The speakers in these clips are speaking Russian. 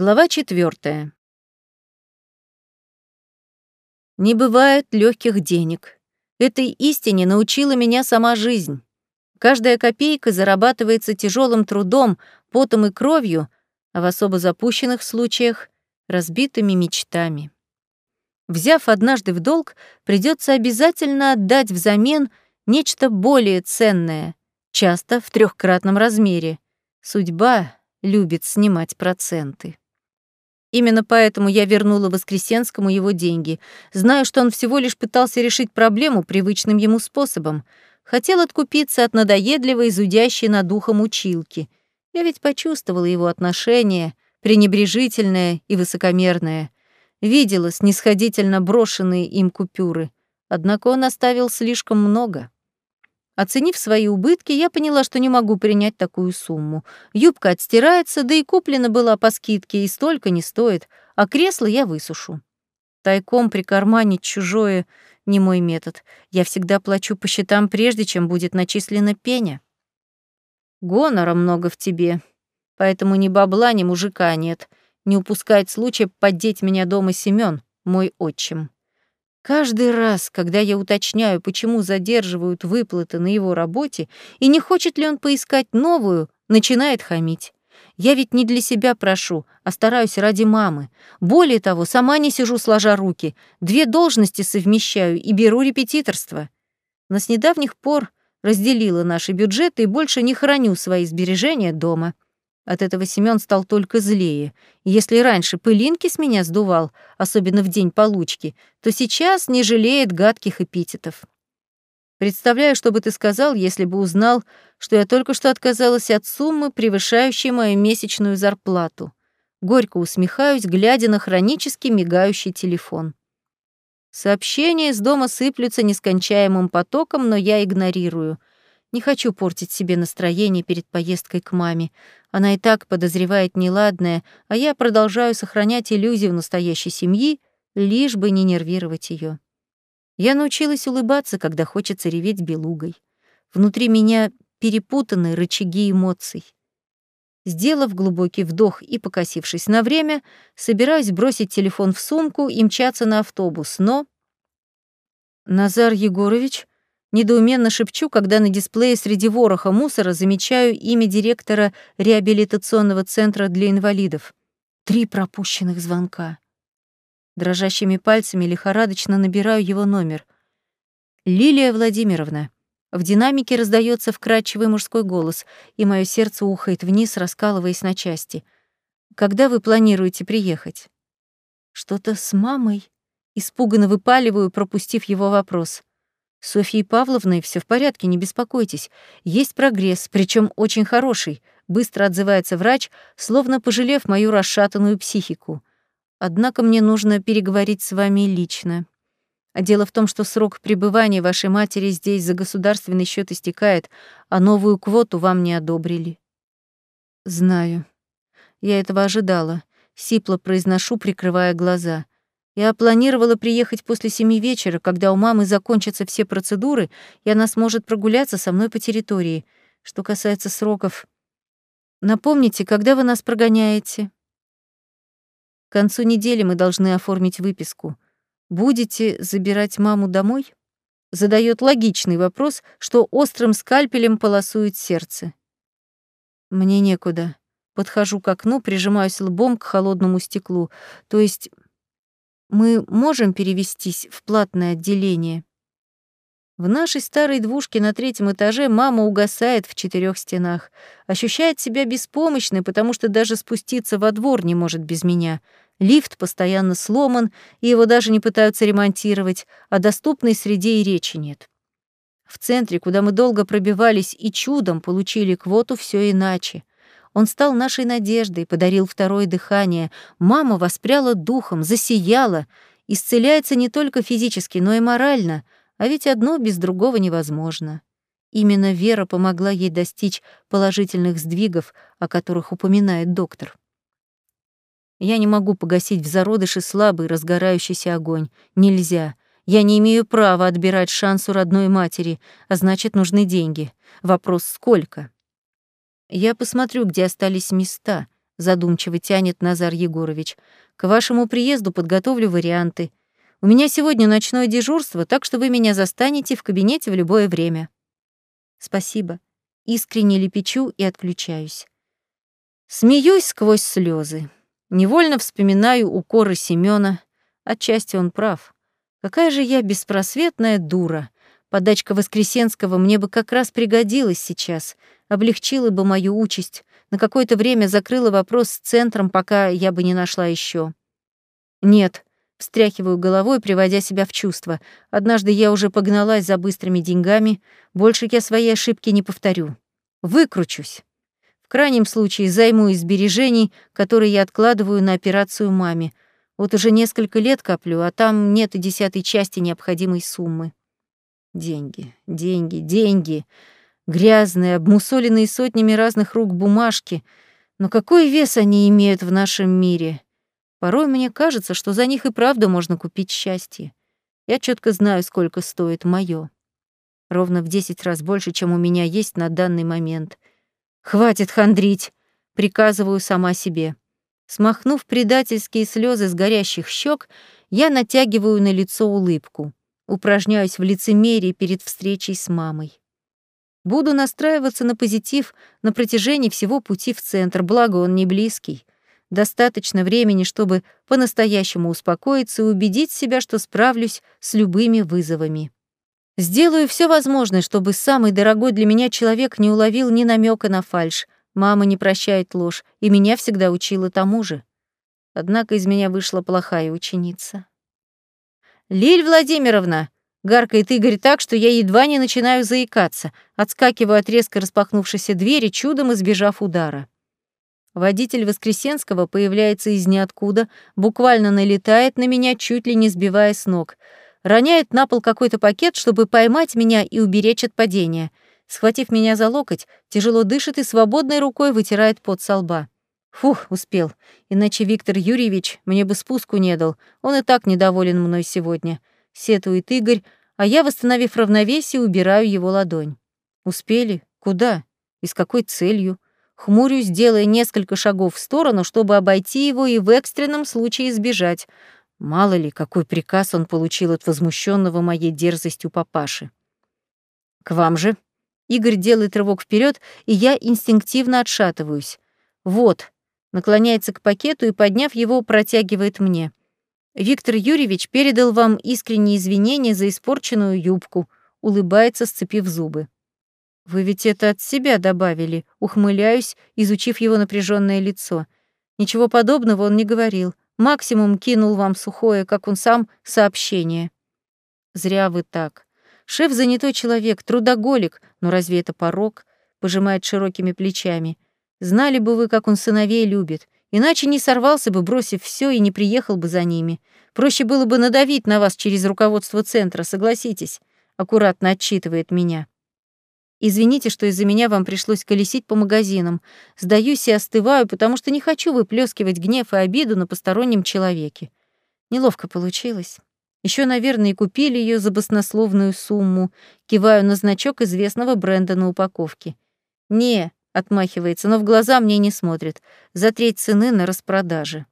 Глава четвертая. Не бывает легких денег. Этой истине научила меня сама жизнь. Каждая копейка зарабатывается тяжелым трудом, потом и кровью, а в особо запущенных случаях — разбитыми мечтами. Взяв однажды в долг, придется обязательно отдать взамен нечто более ценное, часто в трехкратном размере. Судьба любит снимать проценты. Именно поэтому я вернула Воскресенскому его деньги, зная, что он всего лишь пытался решить проблему привычным ему способом. Хотел откупиться от надоедливой, зудящей над ухом училки. Я ведь почувствовала его отношение, пренебрежительное и высокомерное. Видела снисходительно брошенные им купюры. Однако он оставил слишком много. Оценив свои убытки, я поняла, что не могу принять такую сумму. Юбка отстирается, да и куплена была по скидке, и столько не стоит, а кресло я высушу. Тайком прикарманить чужое — не мой метод. Я всегда плачу по счетам, прежде чем будет начислена пеня. Гонора много в тебе, поэтому ни бабла, ни мужика нет. Не упускает случая поддеть меня дома Семён, мой отчим. Каждый раз, когда я уточняю, почему задерживают выплаты на его работе и не хочет ли он поискать новую, начинает хамить. Я ведь не для себя прошу, а стараюсь ради мамы. Более того, сама не сижу сложа руки, две должности совмещаю и беру репетиторство. Но с недавних пор разделила наши бюджеты и больше не храню свои сбережения дома. От этого Семён стал только злее. Если раньше пылинки с меня сдувал, особенно в день получки, то сейчас не жалеет гадких эпитетов. Представляю, что бы ты сказал, если бы узнал, что я только что отказалась от суммы, превышающей мою месячную зарплату. Горько усмехаюсь, глядя на хронически мигающий телефон. Сообщения из дома сыплются нескончаемым потоком, но я игнорирую. Не хочу портить себе настроение перед поездкой к маме. Она и так подозревает неладное, а я продолжаю сохранять иллюзию настоящей семьи, лишь бы не нервировать ее. Я научилась улыбаться, когда хочется реветь белугой. Внутри меня перепутаны рычаги эмоций. Сделав глубокий вдох и покосившись на время, собираюсь бросить телефон в сумку и мчаться на автобус, но... «Назар Егорович?» Недоуменно шепчу, когда на дисплее среди вороха мусора замечаю имя директора реабилитационного центра для инвалидов. Три пропущенных звонка. Дрожащими пальцами лихорадочно набираю его номер. «Лилия Владимировна». В динамике раздается вкрадчивый мужской голос, и мое сердце ухает вниз, раскалываясь на части. «Когда вы планируете приехать?» «Что-то с мамой?» Испуганно выпаливаю, пропустив его вопрос. Софьей Павловной все в порядке, не беспокойтесь. Есть прогресс, причем очень хороший, быстро отзывается врач, словно пожалев мою расшатанную психику. Однако мне нужно переговорить с вами лично. А дело в том, что срок пребывания вашей матери здесь за государственный счет истекает, а новую квоту вам не одобрили. Знаю. Я этого ожидала. Сипло произношу, прикрывая глаза. Я планировала приехать после семи вечера, когда у мамы закончатся все процедуры, и она сможет прогуляться со мной по территории. Что касается сроков... Напомните, когда вы нас прогоняете? К концу недели мы должны оформить выписку. Будете забирать маму домой? Задает логичный вопрос, что острым скальпелем полосует сердце. Мне некуда. Подхожу к окну, прижимаюсь лбом к холодному стеклу. То есть мы можем перевестись в платное отделение. В нашей старой двушке на третьем этаже мама угасает в четырех стенах, ощущает себя беспомощной, потому что даже спуститься во двор не может без меня. Лифт постоянно сломан, и его даже не пытаются ремонтировать, а доступной среде и речи нет. В центре, куда мы долго пробивались и чудом получили квоту, все иначе. Он стал нашей надеждой, подарил второе дыхание. Мама воспряла духом, засияла. Исцеляется не только физически, но и морально. А ведь одно без другого невозможно. Именно вера помогла ей достичь положительных сдвигов, о которых упоминает доктор. Я не могу погасить в зародыше слабый разгорающийся огонь. Нельзя. Я не имею права отбирать шанс у родной матери, а значит, нужны деньги. Вопрос — сколько? Я посмотрю, где остались места, задумчиво тянет Назар Егорович. К вашему приезду подготовлю варианты. У меня сегодня ночное дежурство, так что вы меня застанете в кабинете в любое время. Спасибо. Искренне лепечу и отключаюсь. Смеюсь сквозь слезы. Невольно вспоминаю укоры Семёна. Отчасти он прав. Какая же я беспросветная дура. Подачка Воскресенского мне бы как раз пригодилась сейчас, облегчила бы мою участь, на какое-то время закрыла вопрос с центром, пока я бы не нашла еще. Нет, встряхиваю головой, приводя себя в чувство. Однажды я уже погналась за быстрыми деньгами, больше я своей ошибки не повторю. Выкручусь. В крайнем случае займу из сбережений, которые я откладываю на операцию маме. Вот уже несколько лет коплю, а там нет и десятой части необходимой суммы. Деньги, деньги, деньги. Грязные, обмусоленные сотнями разных рук бумажки. Но какой вес они имеют в нашем мире? Порой мне кажется, что за них и правда можно купить счастье. Я четко знаю, сколько стоит моё. Ровно в десять раз больше, чем у меня есть на данный момент. Хватит хандрить, приказываю сама себе. Смахнув предательские слезы с горящих щек, я натягиваю на лицо улыбку. Упражняюсь в лицемерии перед встречей с мамой. Буду настраиваться на позитив на протяжении всего пути в центр, благо он не близкий. Достаточно времени, чтобы по-настоящему успокоиться и убедить себя, что справлюсь с любыми вызовами. Сделаю все возможное, чтобы самый дорогой для меня человек не уловил ни намека на фальшь. Мама не прощает ложь, и меня всегда учила тому же. Однако из меня вышла плохая ученица. «Лиль Владимировна!» — гаркает Игорь так, что я едва не начинаю заикаться, отскакиваю от резко распахнувшейся двери, чудом избежав удара. Водитель Воскресенского появляется из ниоткуда, буквально налетает на меня, чуть ли не сбивая с ног. Роняет на пол какой-то пакет, чтобы поймать меня и уберечь от падения. Схватив меня за локоть, тяжело дышит и свободной рукой вытирает пот со лба. Фух, успел. Иначе Виктор Юрьевич мне бы спуску не дал. Он и так недоволен мной сегодня. Сетует Игорь, а я, восстановив равновесие, убираю его ладонь. Успели? Куда? И с какой целью? Хмурюсь, делая несколько шагов в сторону, чтобы обойти его и в экстренном случае избежать. Мало ли, какой приказ он получил от возмущенного моей дерзостью папаши. «К вам же». Игорь делает рывок вперед, и я инстинктивно отшатываюсь. «Вот, наклоняется к пакету и, подняв его, протягивает мне. «Виктор Юрьевич передал вам искренние извинения за испорченную юбку», улыбается, сцепив зубы. «Вы ведь это от себя добавили», ухмыляюсь, изучив его напряженное лицо. Ничего подобного он не говорил. Максимум кинул вам сухое, как он сам, сообщение. Зря вы так. Шеф занятой человек, трудоголик, но разве это порог? Пожимает широкими плечами. Знали бы вы, как он сыновей любит. Иначе не сорвался бы, бросив все и не приехал бы за ними. Проще было бы надавить на вас через руководство центра, согласитесь. Аккуратно отчитывает меня. Извините, что из-за меня вам пришлось колесить по магазинам. Сдаюсь и остываю, потому что не хочу выплескивать гнев и обиду на постороннем человеке. Неловко получилось. Еще, наверное, и купили ее за баснословную сумму. Киваю на значок известного бренда на упаковке. Не, Отмахивается, но в глаза мне не смотрит. За треть цены на распродаже.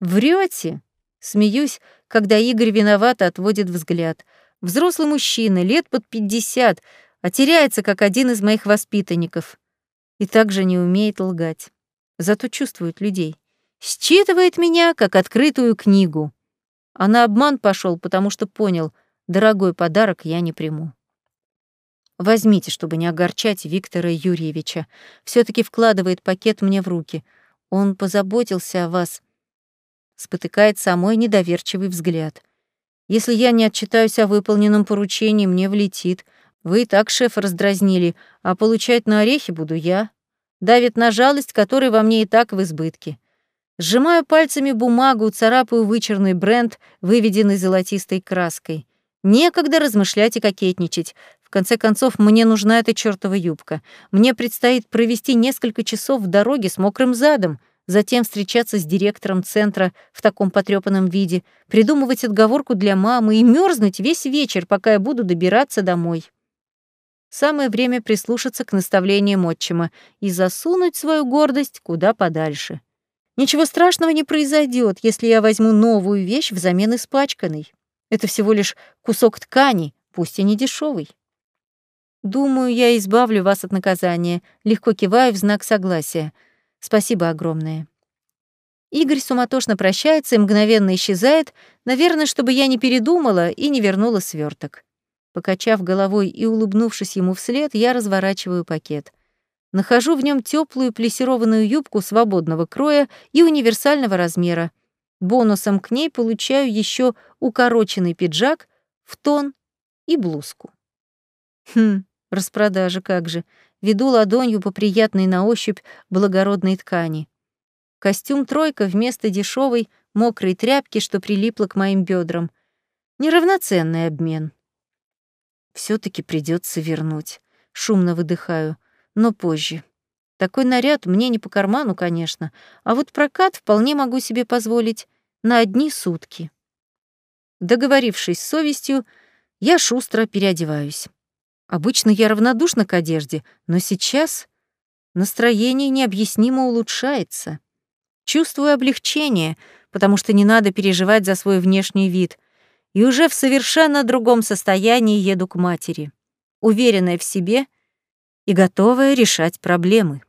Врете? Смеюсь, когда Игорь виновато отводит взгляд. Взрослый мужчина, лет под пятьдесят, а теряется, как один из моих воспитанников. И также не умеет лгать. Зато чувствует людей. Считывает меня, как открытую книгу. А на обман пошел, потому что понял, дорогой подарок я не приму. Возьмите, чтобы не огорчать Виктора Юрьевича. все таки вкладывает пакет мне в руки. Он позаботился о вас. Спотыкает самой недоверчивый взгляд. Если я не отчитаюсь о выполненном поручении, мне влетит. Вы и так шеф раздразнили, а получать на орехи буду я. Давит на жалость, которой во мне и так в избытке. Сжимаю пальцами бумагу, царапаю вычерный бренд, выведенный золотистой краской. Некогда размышлять и кокетничать. В конце концов, мне нужна эта чёртова юбка. Мне предстоит провести несколько часов в дороге с мокрым задом, затем встречаться с директором центра в таком потрёпанном виде, придумывать отговорку для мамы и мёрзнуть весь вечер, пока я буду добираться домой. Самое время прислушаться к наставлениям отчима и засунуть свою гордость куда подальше. Ничего страшного не произойдет, если я возьму новую вещь взамен испачканной. Это всего лишь кусок ткани, пусть и не дешевый. Думаю, я избавлю вас от наказания. Легко киваю в знак согласия. Спасибо огромное. Игорь суматошно прощается и мгновенно исчезает, наверное, чтобы я не передумала и не вернула сверток. Покачав головой и улыбнувшись ему вслед, я разворачиваю пакет. Нахожу в нем теплую плесированную юбку свободного кроя и универсального размера. Бонусом к ней получаю еще укороченный пиджак в тон и блузку. Хм, распродажа как же. Веду ладонью по приятной на ощупь благородной ткани. Костюм тройка вместо дешевой мокрой тряпки, что прилипла к моим бедрам. Неравноценный обмен все таки придется вернуть. Шумно выдыхаю, но позже. Такой наряд мне не по карману, конечно, а вот прокат вполне могу себе позволить на одни сутки. Договорившись с совестью, я шустро переодеваюсь. Обычно я равнодушна к одежде, но сейчас настроение необъяснимо улучшается. Чувствую облегчение, потому что не надо переживать за свой внешний вид и уже в совершенно другом состоянии еду к матери, уверенная в себе и готовая решать проблемы.